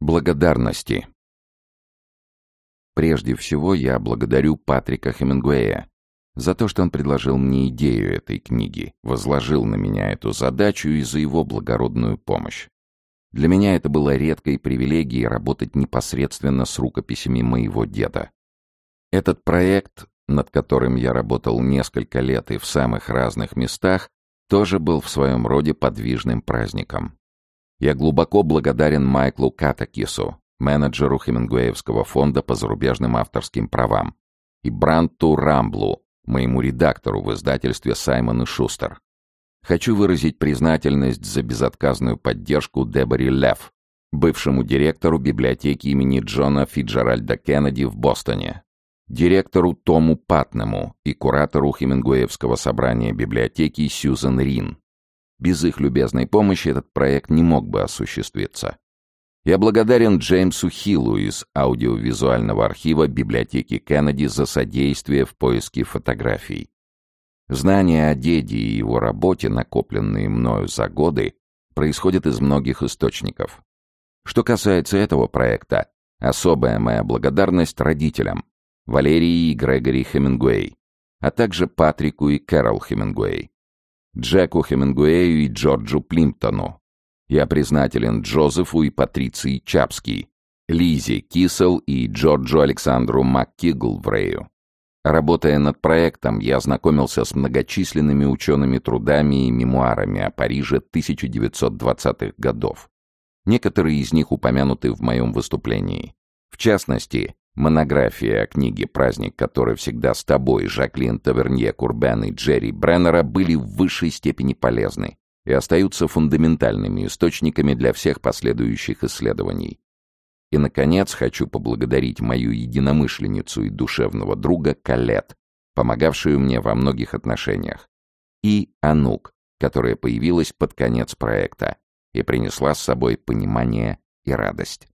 Благодарности. Прежде всего, я благодарю Патрика Хемингуэя за то, что он предложил мне идею этой книги, возложил на меня эту задачу и за его благородную помощь. Для меня это было редкой привилегией работать непосредственно с рукописями моего деда. Этот проект, над которым я работал несколько лет и в самых разных местах, тоже был в своем роде подвижным праздником. Я глубоко благодарен Майклу Катакису, менеджеру Хемингуэевского фонда по зарубежным авторским правам, и Бранту Рамблу, моему редактору в издательстве «Саймон и Шустер». Хочу выразить признательность за безотказную поддержку Дебори Лев, бывшему директору библиотеки имени Джона Фиджеральда Кеннеди в Бостоне, директору Тому Патнему и куратору Хемингуэевского собрания библиотеки Сьюзен Рин, без их любезной помощи этот проект не мог бы осуществиться. Я благодарен Джеймсу Хиллу из аудиовизуального архива библиотеки Кеннеди за содействие в поиске фотографий. Знания о деде и его работе, накопленные мною за годы, происходят из многих источников. Что касается этого проекта, особая моя благодарность родителям, Валерии и Грегори Хемингуэй, а также Патрику и Кэрол Хемингуэй. Джеку Хемингуэю и Джорджу Плимптону. Я признателен Джозефу и Патриции Чапски, Лизе Кисел и Джорджу Александру МакКиглврею. Работая над проектом, я ознакомился с многочисленными учеными трудами и мемуарами о Париже 1920-х годов. Некоторые из них упомянуты в моем выступлении. В частности, Монография о книге «Праздник, который всегда с тобой» Жаклин Тавернье Курбен и Джерри Бреннера были в высшей степени полезны и остаются фундаментальными источниками для всех последующих исследований. И, наконец, хочу поблагодарить мою единомышленницу и душевного друга Калет, помогавшую мне во многих отношениях, и Анук, которая появилась под конец проекта и принесла с собой понимание и радость.